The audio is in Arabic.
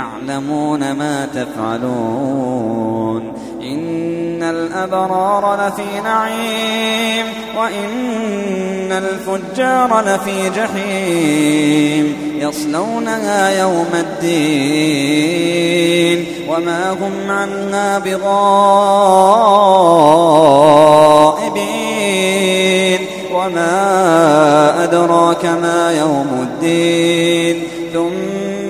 يعلمون ما تفعلون. إن الأبرار لفي نعيم وإن الفجار لفي جحيم. يصلونها يوم الدين وما هم عنها بغائبين. وما أدراك ما يوم الدين. ثم